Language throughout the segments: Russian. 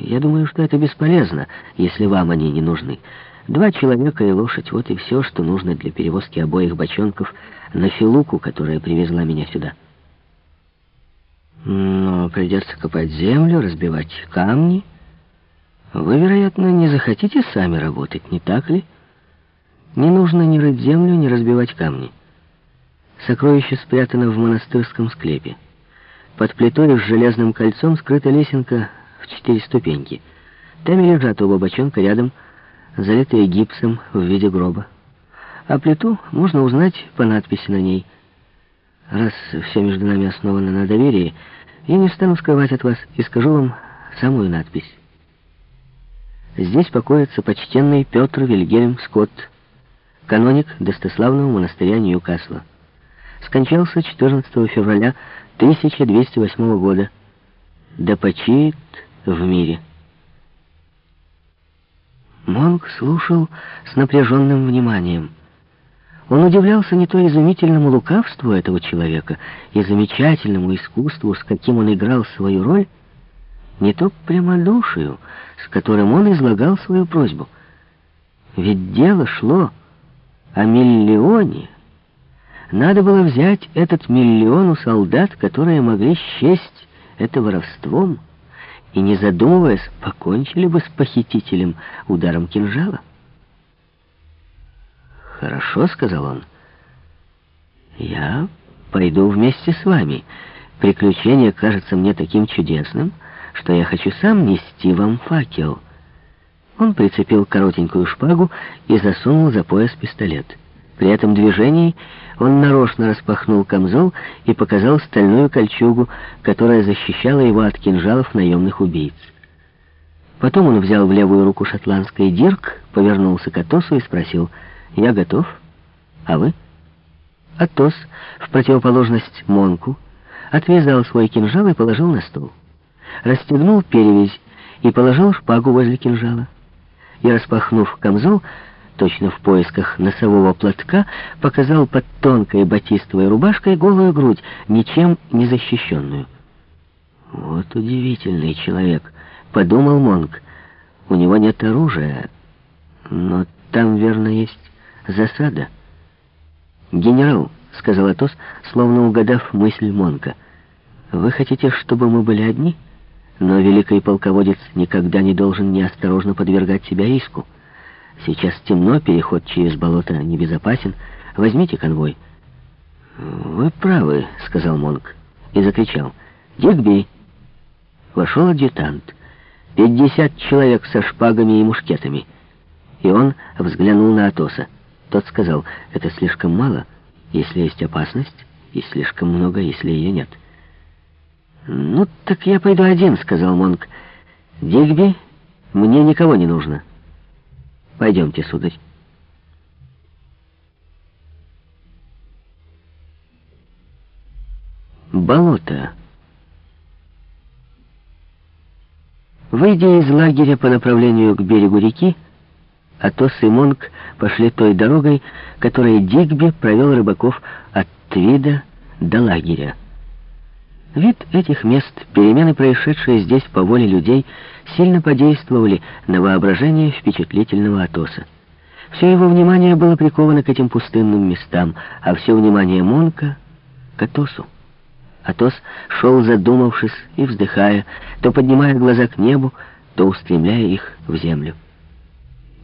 Я думаю, что это бесполезно, если вам они не нужны. Два человека и лошадь — вот и все, что нужно для перевозки обоих бочонков на Филуку, которая привезла меня сюда. Но придется копать землю, разбивать камни. Вы, вероятно, не захотите сами работать, не так ли? Не нужно ни рыть землю, ни разбивать камни. Сокровище спрятано в монастырском склепе. Под плитой с железным кольцом скрыта лесенка в четыре ступеньки. Там и лежат оба бочонка рядом, залитые гипсом в виде гроба. А плиту можно узнать по надписи на ней. Раз все между нами основано на доверии, я не стану скрывать от вас и скажу вам самую надпись. Здесь покоится почтенный Петр Вильгельм Скотт, каноник достославного монастыря Ньюкасла. Скончался 14 февраля 1208 года. Да почиет в мире. Монг слушал с напряженным вниманием. Он удивлялся не то изумительному лукавству этого человека и замечательному искусству, с каким он играл свою роль, не то прямодушию, с которым он излагал свою просьбу. Ведь дело шло о миллионе. Надо было взять этот миллион у солдат, которые могли счесть это воровством, и, не задумываясь, покончили бы с похитителем ударом кинжала. «Хорошо», — сказал он. «Я пойду вместе с вами. Приключение кажется мне таким чудесным, что я хочу сам нести вам факел». Он прицепил коротенькую шпагу и засунул за пояс пистолет. При этом движении он нарочно распахнул камзол и показал стальную кольчугу, которая защищала его от кинжалов наемных убийц. Потом он взял в левую руку шотландский дирк, повернулся к Атосу и спросил, «Я готов? А вы?» Атос, в противоположность Монку, отвязал свой кинжал и положил на стол. Расстегнул перевязь и положил шпагу возле кинжала. И, распахнув камзол, точно в поисках носового платка, показал под тонкой батистовой рубашкой голую грудь, ничем не защищенную. «Вот удивительный человек», — подумал Монг. «У него нет оружия, но там, верно, есть засада». «Генерал», — сказал Атос, словно угадав мысль Монка, — «вы хотите, чтобы мы были одни?» Но великий полководец никогда не должен неосторожно подвергать себя риску. Сейчас темно, переход через болото небезопасен. Возьмите конвой». «Вы правы», — сказал Монк и закричал. «Дигби!» Вошел адъютант. Пятьдесят человек со шпагами и мушкетами. И он взглянул на Атоса. Тот сказал, это слишком мало, если есть опасность, и слишком много, если ее нет. «Ну, так я пойду один», — сказал Монк. «Дигби, мне никого не нужно». Пойдемте, сударь. Болото. Выйдя из лагеря по направлению к берегу реки, Атос и Монг пошли той дорогой, которой Дигби провел рыбаков от Твида до лагеря. Вид этих мест, перемены, происшедшие здесь по воле людей, сильно подействовали на воображение впечатлительного Атоса. Все его внимание было приковано к этим пустынным местам, а все внимание Монка — к Атосу. Атос шел задумавшись и вздыхая, то поднимая глаза к небу, то устремляя их в землю.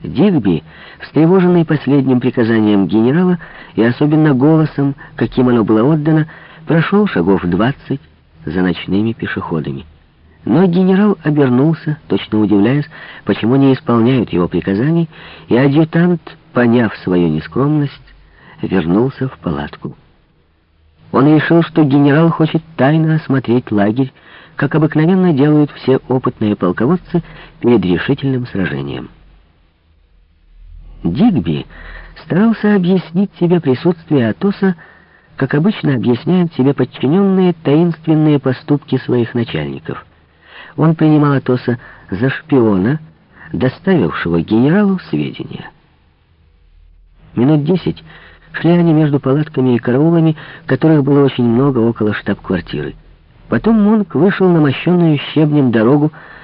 Дигби, встревоженный последним приказанием генерала и особенно голосом, каким оно было отдано, прошел шагов двадцать, за ночными пешеходами. Но генерал обернулся, точно удивляясь, почему не исполняют его приказаний, и адъютант, поняв свою нескромность, вернулся в палатку. Он решил, что генерал хочет тайно осмотреть лагерь, как обыкновенно делают все опытные полководцы перед решительным сражением. Дигби старался объяснить себе присутствие Атоса как обычно объясняют себе подчиненные таинственные поступки своих начальников. Он принимал Атоса за шпиона, доставившего генералу сведения. Минут десять шли они между палатками и караулами, которых было очень много около штаб-квартиры. Потом Монк вышел на мощенную щебнем дорогу,